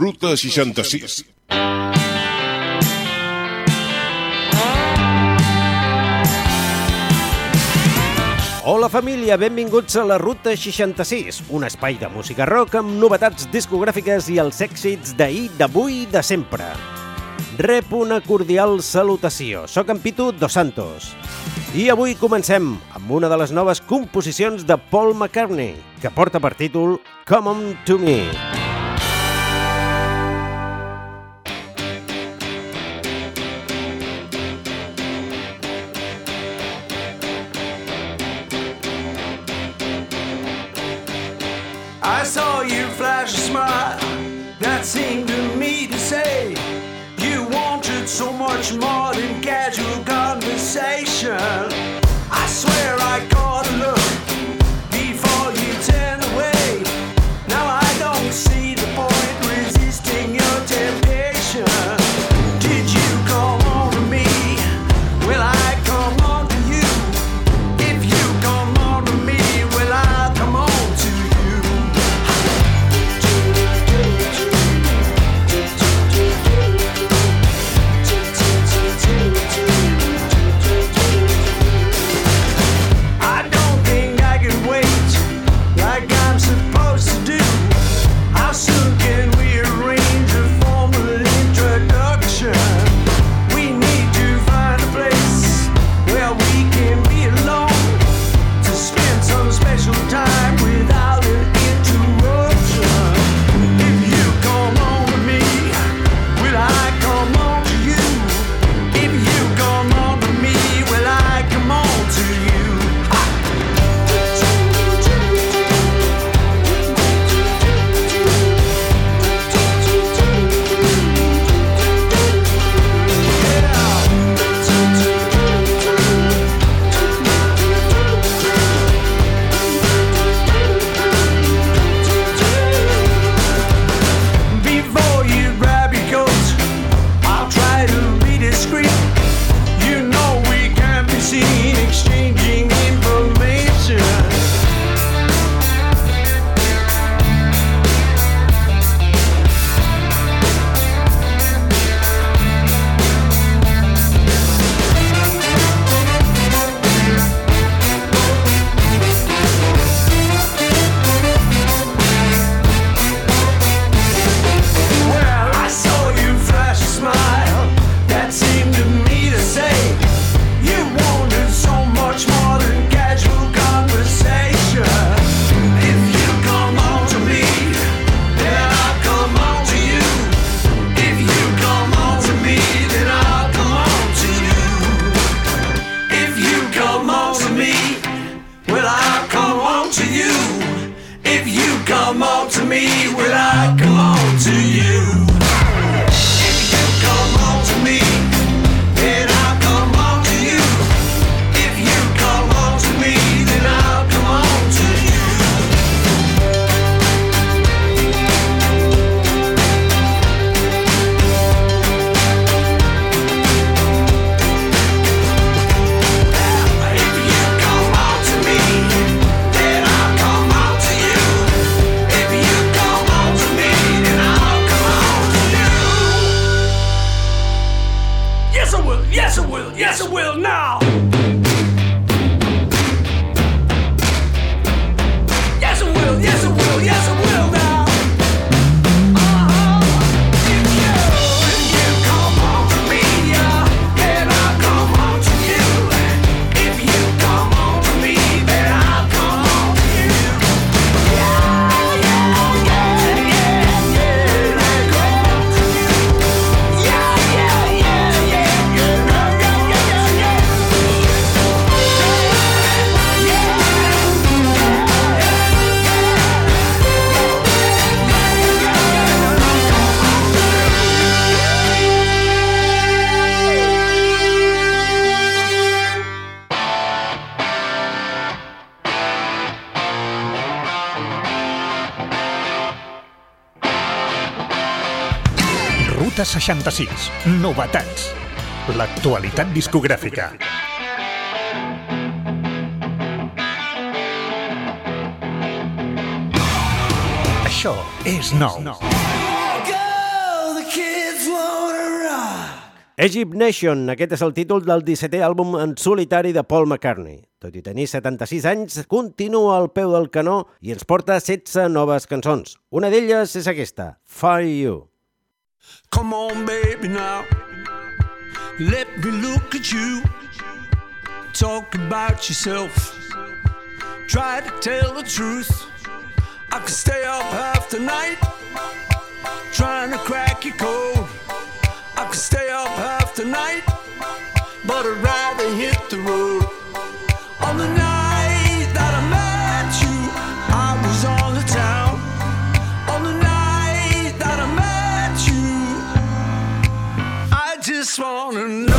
Ruta 66. Hola família, benvinguts a la Ruta 66, un espai de música rock amb novetats discogràfiques i els èxits d'ahir, d'avui i de sempre. Rep una cordial salutació. Soc en Pitu Dos Santos. I avui comencem amb una de les noves composicions de Paul McCartney, que porta per títol Come On To Me. Come On To Me. 66. Novetats. L'actualitat discogràfica. Això és nou. Egypt Nation, aquest és el títol del 17è àlbum en solitari de Paul McCartney. Tot i tenir 76 anys, continua al peu del canó i ens porta 16 noves cançons. Una d'elles és aquesta, Fire You. Come on, baby, now. Let me look at you. Talk about yourself. Try to tell the truth. I could stay up half the night trying to crack your code. I could stay up half the night, but I'd rather hit the road. On the night wanna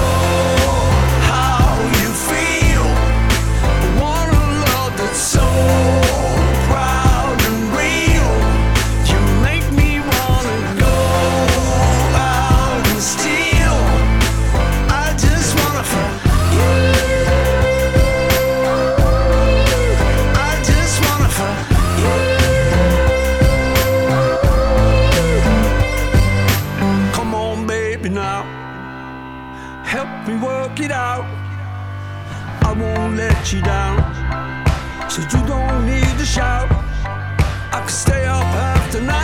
won't let you down. So you don't need to shout. I could stay up half the night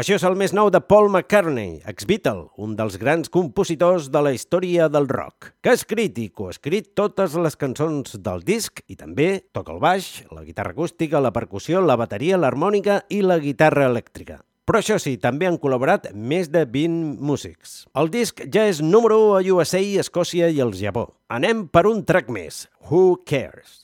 Això és el més nou de Paul McCartney, ex-Beatle, un dels grans compositors de la història del rock, que ha escrit i coescrit totes les cançons del disc i també toca el baix, la guitarra acústica, la percussió, la bateria, l'harmònica i la guitarra elèctrica. Però això sí, també han col·laborat més de 20 músics. El disc ja és número 1 a USA, Escòcia i el Japó. Anem per un track més, Who Cares?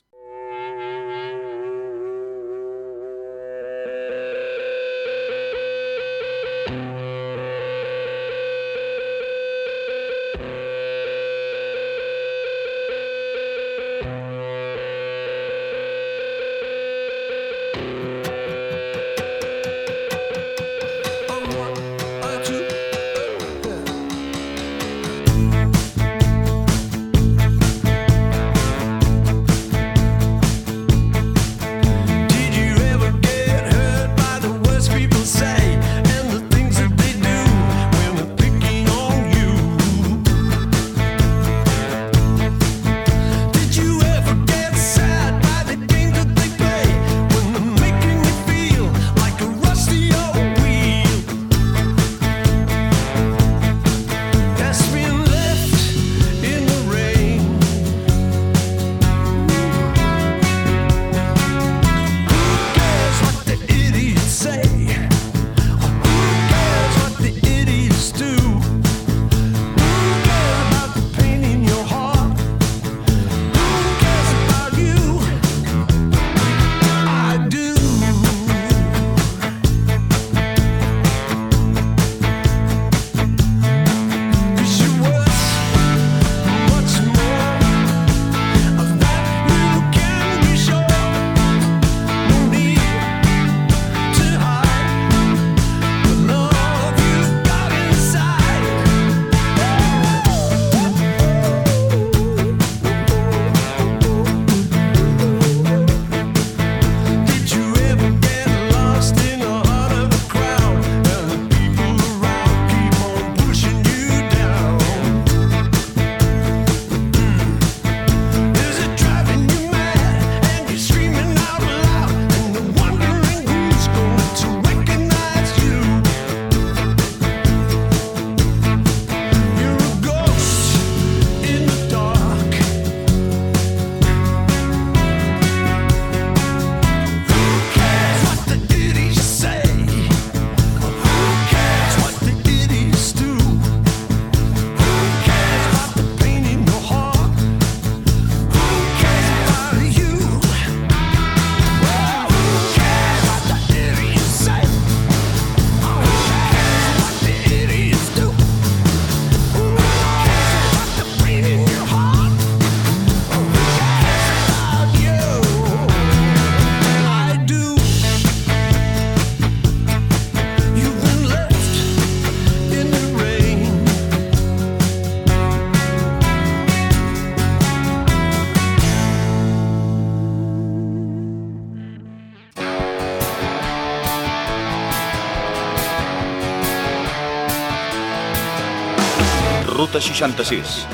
Ruta 66.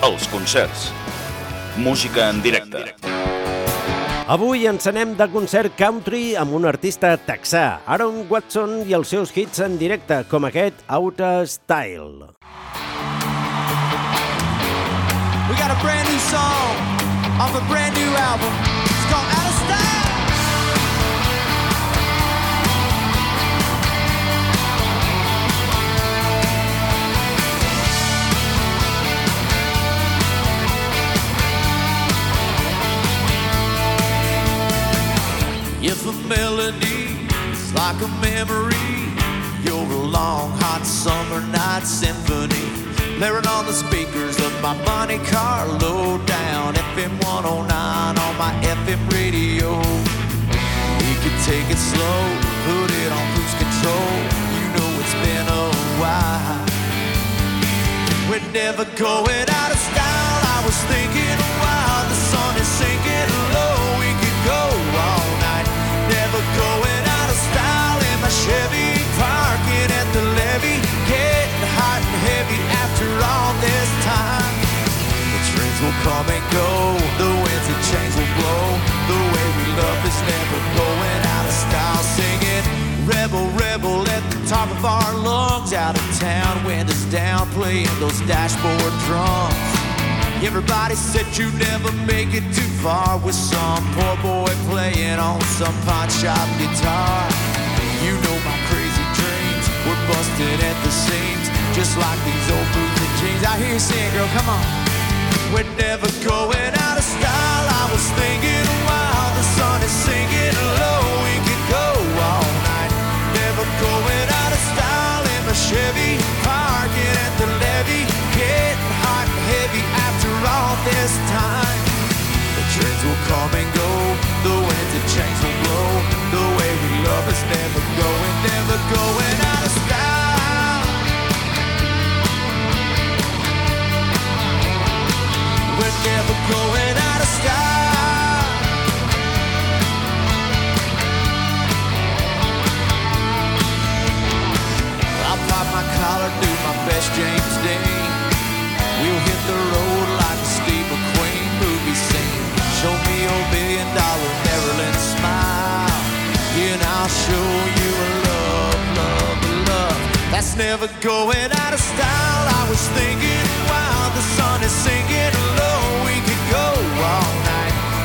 Els concerts. Música en directe. Avui ens anem de concert country amb un artista texà, Aaron Watson i els seus hits en directe, com aquest Outer Style. We got a brand new song off a brand new album. It's called Out of Style. Like a memory, you're a long, hot summer night symphony. Blaring on the speakers of my Monte Carlo down FM 109 on my FM radio. We could take it slow, put it on cruise control. You know it's been a while. We're never going out of style. I was thinking a while. The sun is will come and go. The winds and chains will blow. The way we love is never going out of style. Singing rebel, rebel at the top of our lungs. Out of town, windows down, playing those dashboard drums. Everybody said you never make it too far with some poor boy playing on some pawn shop guitar. You know my crazy dreams were busted at the seams, just like these old boots and jeans. I hear you sing, girl, come on. We're never going out of style. I was thinking while the sun is sinking low, we could go all night. Never going out of style in my Chevy, parking at the getting hot and heavy after all this time. The trends will come and go, the winds will blow. The way we love is never going, never going never going out of style. I was thinking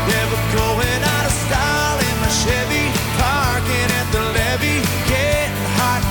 Never going out of style in my Chevy, parking at the levee, getting hot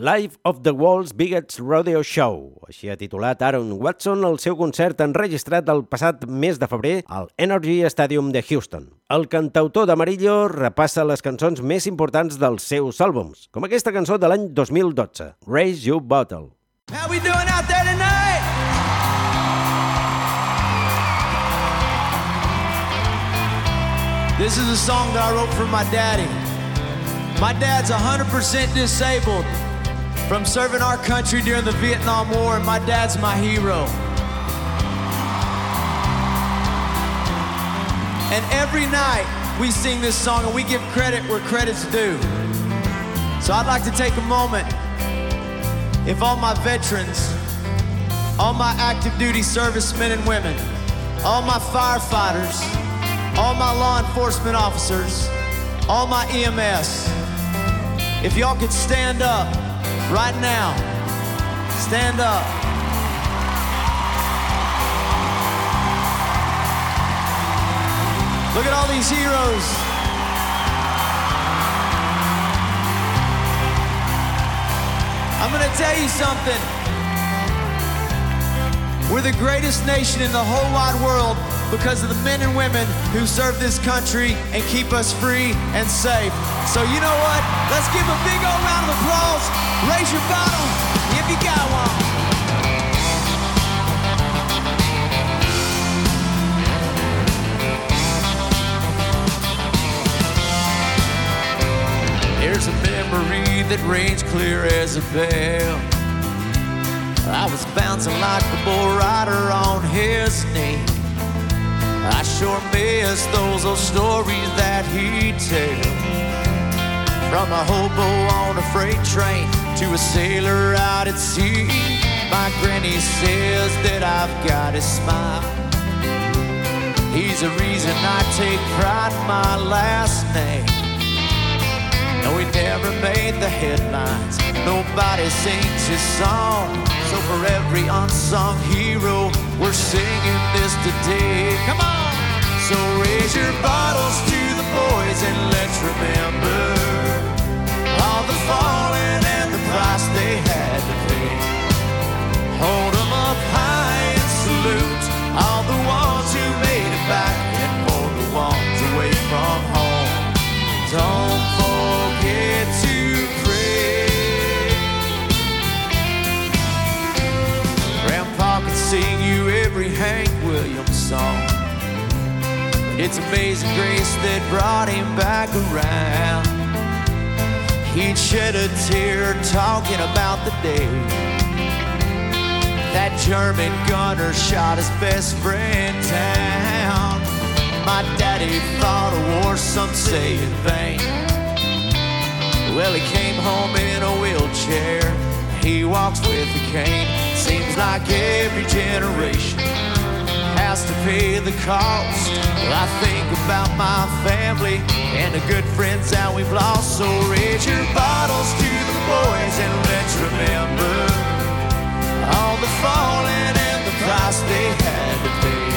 Life of the World's Biggest Rodeo Show. Així ha titulat Aaron Watson el seu concert enregistrat el passat mes de febrer al Energy Stadium de Houston. El cantautor d'Amarillo repassa les cançons més importants dels seus àlbums, com aquesta cançó de l'any 2012, Raise Your Bottle. How we doing out there tonight? This is a song that I wrote for my daddy. My dad's 100% disabled from serving our country during the Vietnam War, and my dad's my hero. And every night we sing this song and we give credit where credit's due. So I'd like to take a moment if all my veterans, all my active duty servicemen and women, all my firefighters, all my law enforcement officers, all my EMS, if y'all could stand up right now stand up. Look at all these heroes. I'm going to tell you something. We're the greatest nation in the whole wide world because of the men and women who serve this country and keep us free and safe. So, you know what? Let's give a big old round of applause. Raise your bottle if you got one. There's a memory that rings clear as a bell. I was bouncing like a bull rider on his knee. I sure miss those old stories that he'd tell. From a hobo on a freight train to a sailor out at sea. My granny says that I've got a smile. He's the reason I take pride in my last name. No, he never made the headlines. Nobody sings his song. So for every unsung hero, we're singing this today. Come on! So raise your bottles to the boys and let's remember all the fallen and the price they had to pay. Hold it's amazing grace that brought him back around. He'd shed a tear talking about the day that German gunner shot his best friend down. My daddy fought a war, some say in vain. Well, he came home in a wheelchair. He walks with a cane. Seems like every generation to pay the cost. I think about my family and the good friends that we've lost. So raise your bottles to the boys and let's remember all the fallen and the price they had to pay.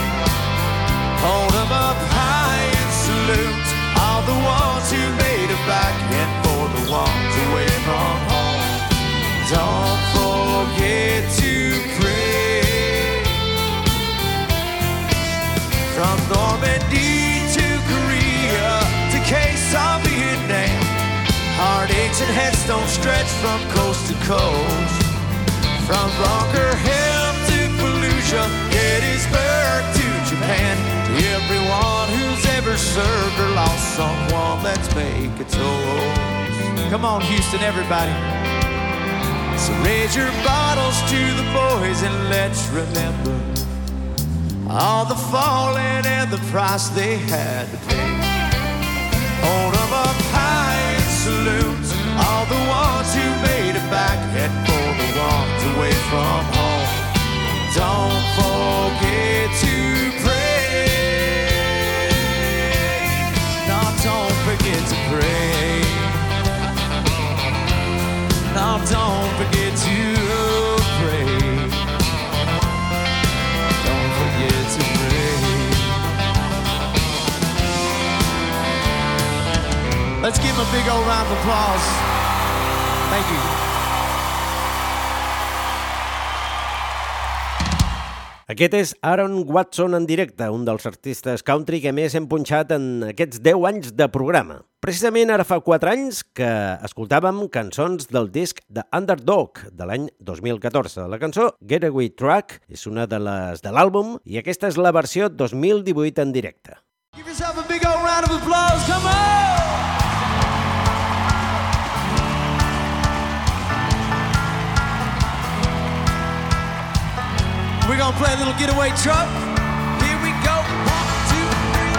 Hold 'em up high and salute all the ones who made it back and for the ones away from home. Don't forget to pray. From Normandy to Korea to Khe Sanh, Vietnam. Heartaches and headstones stretch from coast to coast. From Bunker Hill to Fallujah, Gettysburg to Japan. To everyone who's ever served or lost someone, let's make a toast. Come on, Houston, everybody. So raise your bottles to the boys and let's remember all the fallen and the price they had to pay. Hold 'em up high salute all the ones who made it back and for the ones away from home. Don't forget to pray. No, don't forget to pray. No, don't forget Let's give him a big old round of applause. Thank you. Aquest és Aaron Watson en directe, un dels artistes country que més hem punxat en aquests 10 anys de programa. Precisament ara fa 4 anys que escoltàvem cançons del disc The Underdog de l'any 2014. La cançó Getaway Track és una de les de l'àlbum i aquesta és la versió 2018 en directe. Give yourself a big old round of applause. Come on! We're gonna play a little getaway truck. Here we go. One, two, three.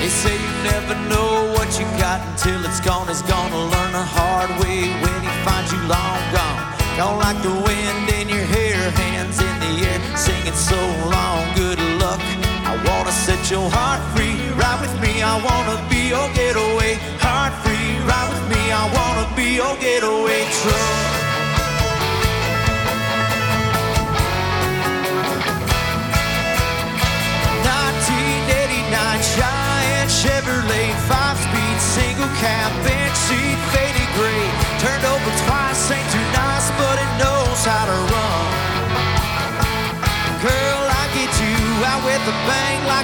They say you never know what you got until it's gone. It's gonna learn the hard way when he finds you long gone. Don't like the wind in your hair, hands in the air, singing so long. Your heart free. Ride with me. I wanna be your getaway. Heart free. Ride with me. I wanna be your getaway truck. 1989 Cheyenne Chevrolet, five-speed single cab,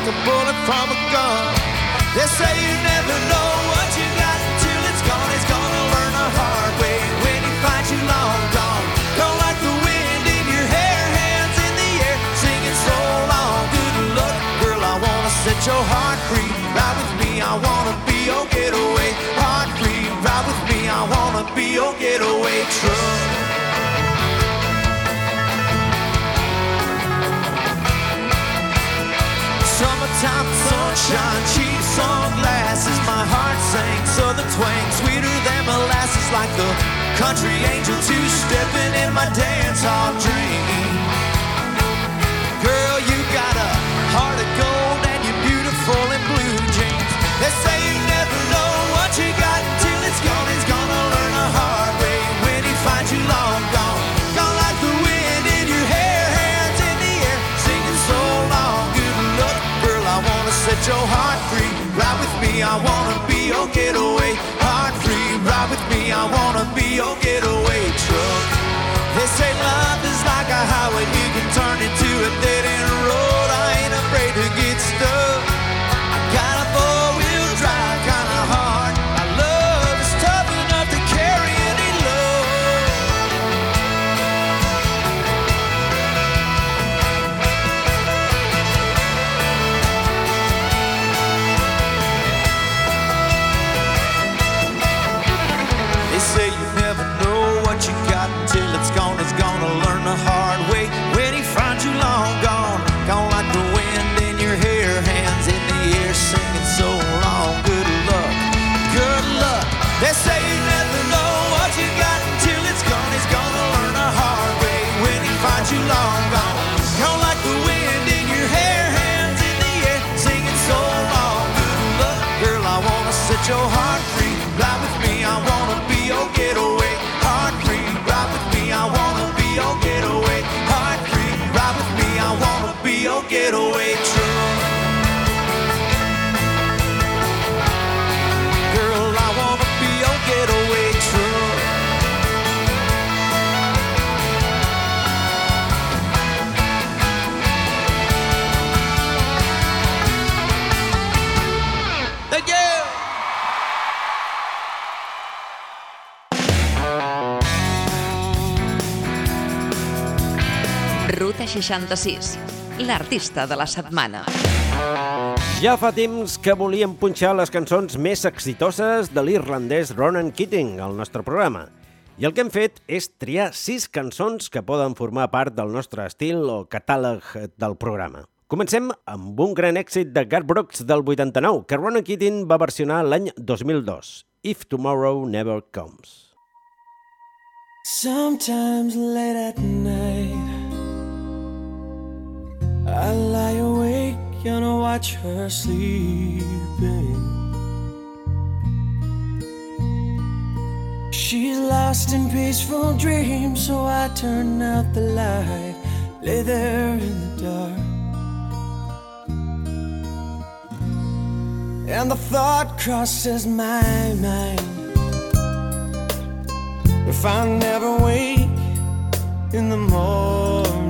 like a bullet from a gun. They say you never know what you got until it's gone. It's gonna learn the hard way when he finds you long gone. Go like the wind in your hair, hands in the air, singing so long. Good luck, girl. I wanna set your heart free. Ride with me, I wanna be your getaway. Heart free, ride with me, I wanna be your getaway truck. Summertime sunshine, cheap sunglasses. My heart sang southern twang, sweeter than molasses, like the country angel two stepping in my dance hall dream. Girl, you got a heart of gold I wanna be your getaway. Heart free, ride with me, I wanna be your getaway 66, l'artista de la setmana. Ja fa temps que volíem punxar les cançons més exitoses de l'irlandès Ronan Keating al nostre programa. I el que hem fet és triar sis cançons que poden formar part del nostre estil o catàleg del programa. Comencem amb un gran èxit de Garth Brooks del 89, que Ronan Keating va versionar l'any 2002, If Tomorrow Never Comes. Sometimes late at night, I lie awake and I watch her sleeping. She's lost in peaceful dreams, so I turn out the light, lay there in the dark. And the thought crosses my mind. If I never wake in the morning,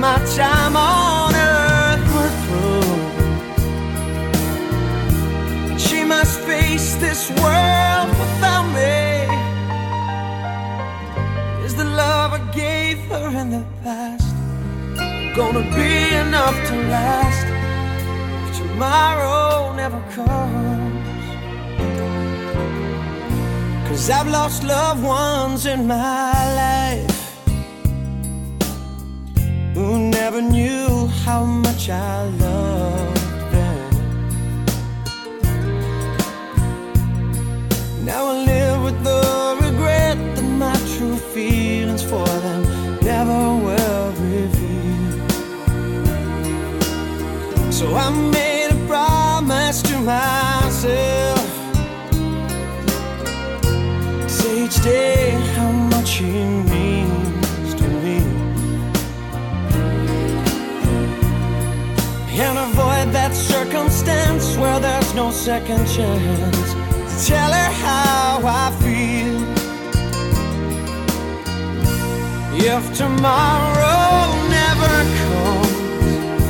my time on earth were through, she must face this world without me? Is the love I gave her in the past gonna be enough to last if tomorrow never comes? Cause I've lost loved ones in my life who never knew how much I loved them. Now I live with the regret that my true feelings for them never were revealed. So I made a promise to myself each day no second chance. to Tell her how I feel. If tomorrow never comes,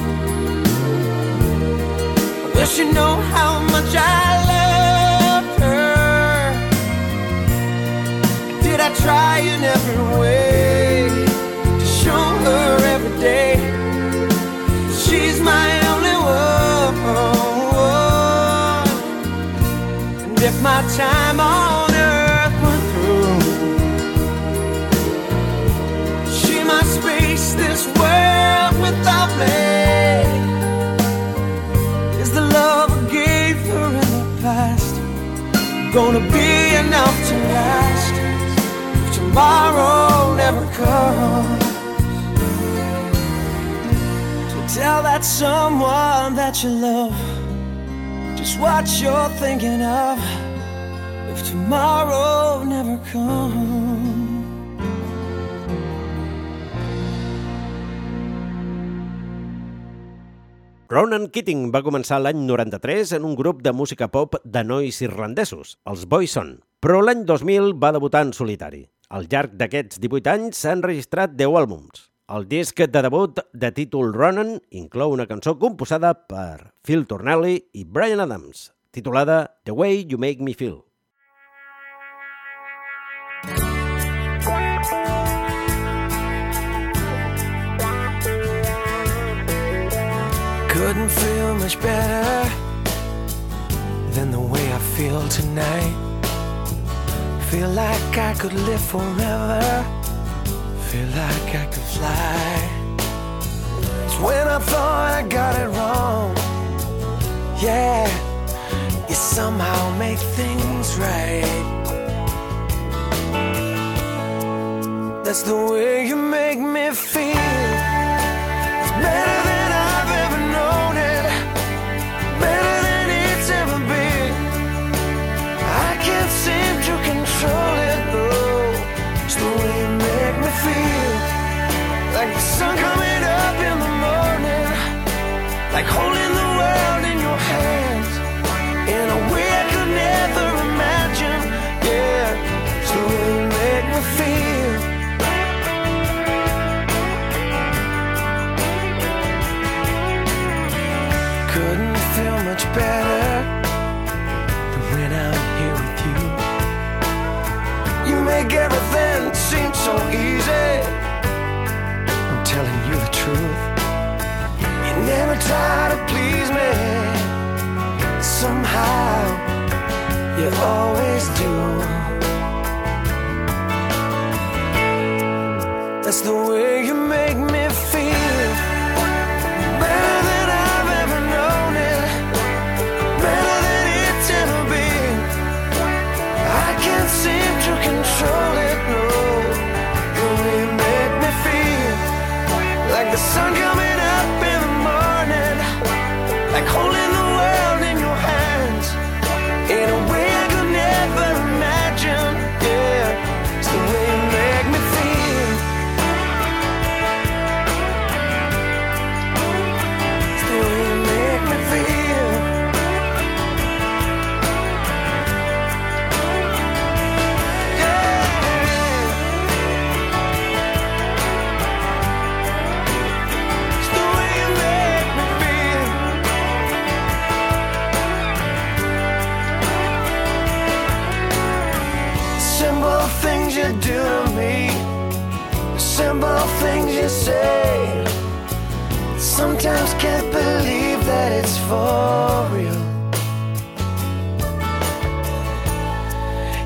I wish you know how much I love her. Did I try in every way to show her every day? My time on earth were through, she must face this world without me. Is the love I gave her in the past gonna be enough to last if tomorrow never comes? To tell that someone that you love just what you're thinking of if tomorrow never comes. Ronan Keating va començar l'any 93 en un grup de música pop de nois irlandesos, els Boyson, però l'any 2000 va debutar en solitari. Al llarg d'aquests 18 anys s'han registrat 10 àlbums. El disc de debut de títol Ronan inclou una cançó composada per Phil Tornelli i Brian Adams, titulada The Way You Make Me Feel. Couldn't feel much better than the way I feel tonight. Feel like I could live forever. Feel like I could fly. It's when I thought I got it wrong. Yeah, you somehow make things right. That's the way you make me feel.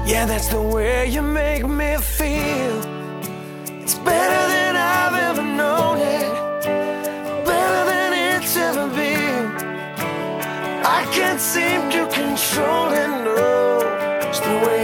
Yeah, that's the way you make me feel. It's better than I've ever known it, better than it's ever been. I can't seem to control it, no. It's the way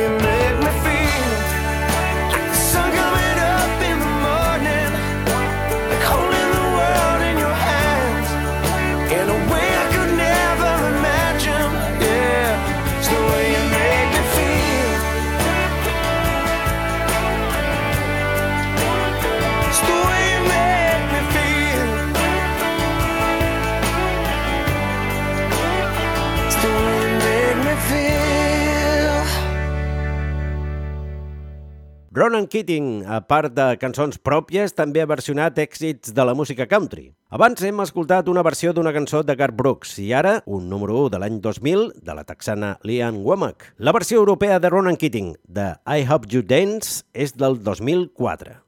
Ronan Keating, a part de cançons pròpies, també ha versionat èxits de la música country. Abans hem escoltat una versió d'una cançó de Garth Brooks i ara un número 1 de l'any 2000 de la texana Lian Womack. La versió europea de Ronan Keating, de I Hope You Dance, és del 2004.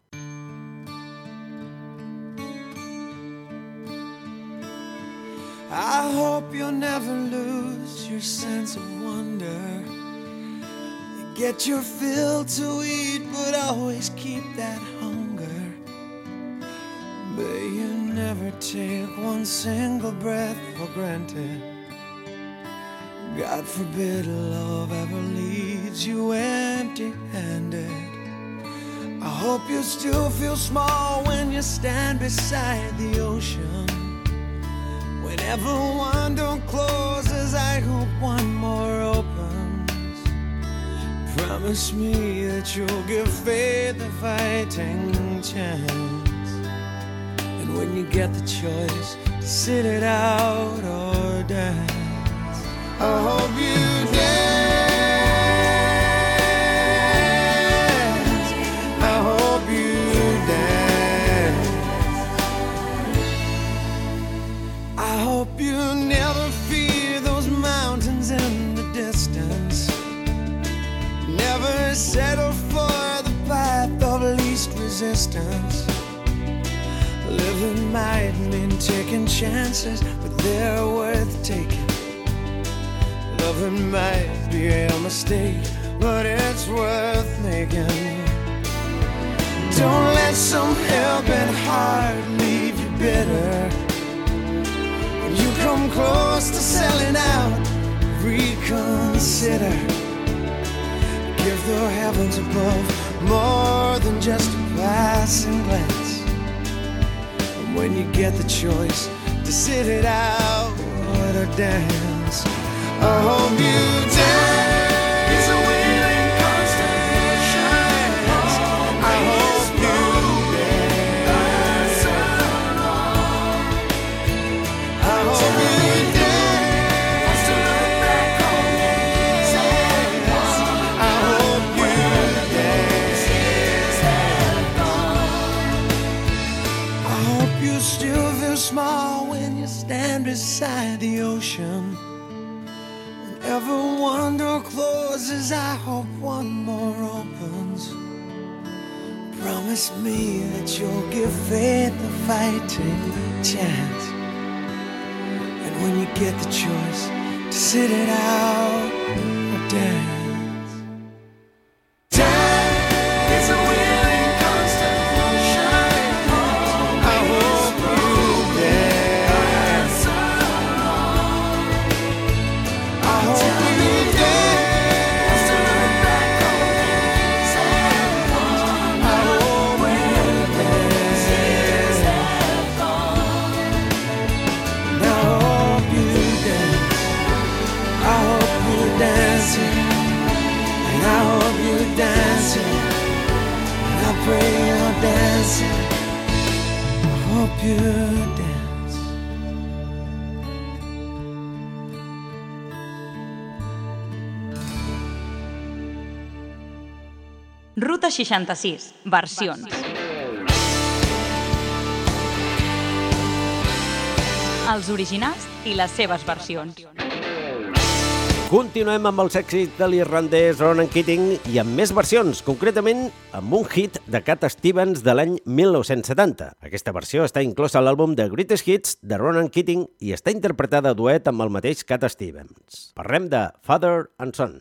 I hope you'll never lose your sense of wonder. Get your fill to eat, but always keep that hunger. But you never take one single breath for granted. God forbid love ever leaves you empty handed. I hope you still feel small when you stand beside the ocean. Whenever one door closes, I hope one more opens. Promise me that you'll give faith a fighting chance. And when you get the choice to sit it out or dance, I hope you dance. Living might mean taking chances, but they're worth taking. Loving might be a mistake, but it's worth making. Don't let some helping heart leave you bitter. When you come close to selling out, reconsider. Give the heavens above more than just a passing glance. When you get the choice to sit it out or dance, I hope you dance. You still feel small when you stand beside the ocean. Whenever one door closes, I hope one more opens. Promise me that you'll give faith a fighting chance. And when you get the choice to sit it out or dance. 66 versions. Els originals i les seves versions. Continuem amb els èxits de l'irlandès Ronan Keating i amb més versions, concretament amb un hit de Cat Stevens de l'any 1970. Aquesta versió està inclosa a l'àlbum The Greatest Hits de Ronan Keating i està interpretada a duet amb el mateix Cat Stevens. Parlem de Father and Son.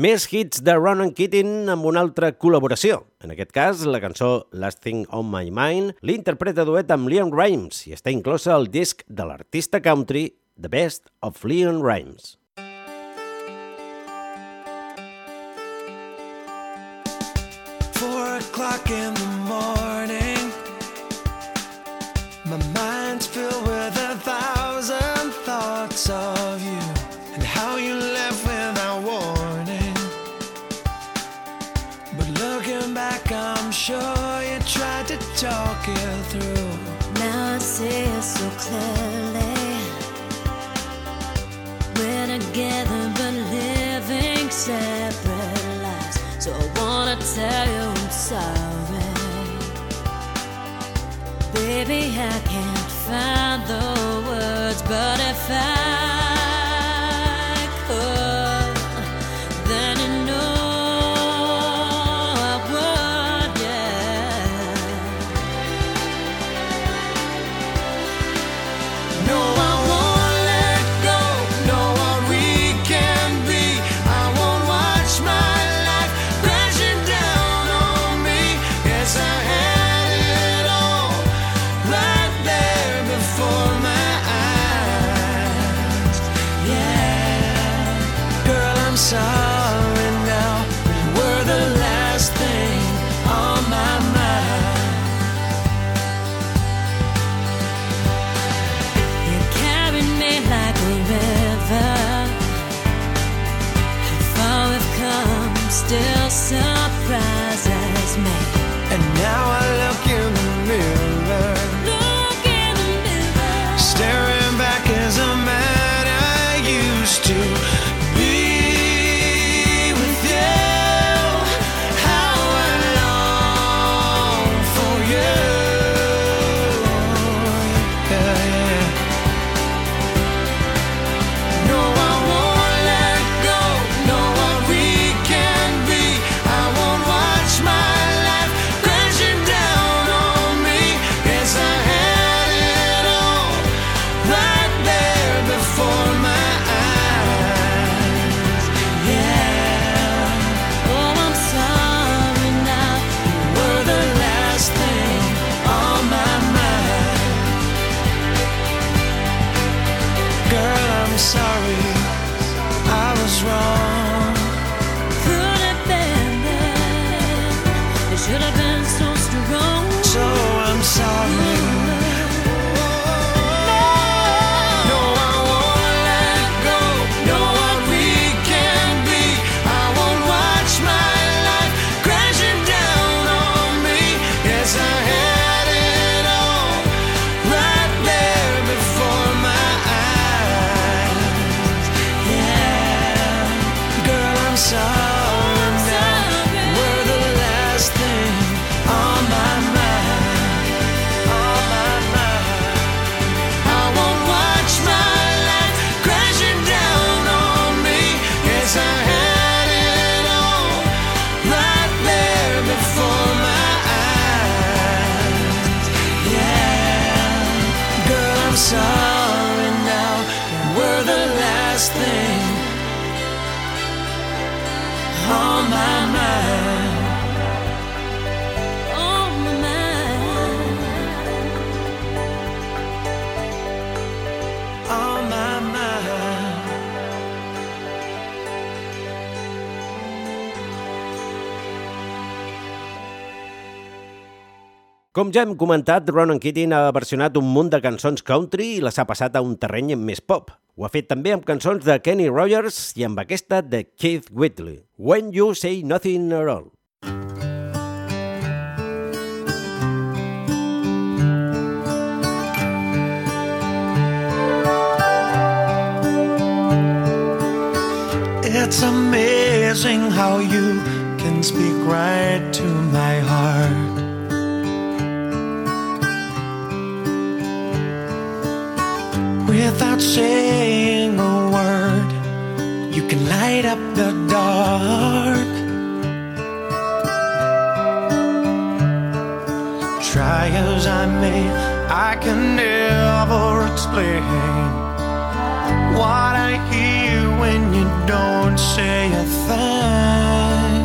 Més hits de Ronan Keating amb una altra col·laboració. En aquest cas, la cançó Last Thing on My Mind l'interpreta duet amb Leon Rimes i està inclosa al disc de l'artista country The Best of Leon Rimes. Four o'clock in the morning. My mind's you I'm sorry. Baby, I can't find the words, but if I sorry now, and we're the last thing on my mind. Com ja hem comentat, Ronan Keating ha versionat un munt de cançons country i les ha passat a un terreny més pop. Ho ha fet també amb cançons de Kenny Rogers i amb aquesta de Keith Whitley, When You Say Nothing at All. It's amazing how you can speak right to my heart. Without saying a word, you can light up the dark. Try as I may, I can never explain what I hear when you don't say a thing.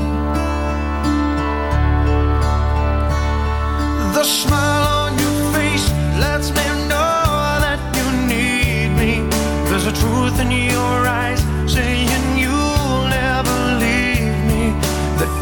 The smile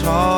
People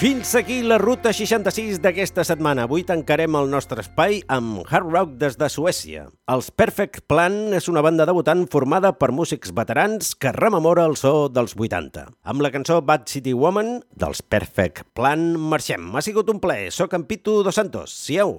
Fins aquí la ruta 66 d'aquesta setmana. Avui tancarem el nostre espai amb hard rock des de Suècia. Els Perfect Plan és una banda debutant formada per músics veterans que rememora el so dels 80. Amb la cançó Bad City Woman dels Perfect Plan marxem. Ha sigut un plaer. Soc en Pitu Dos Santos. Siau!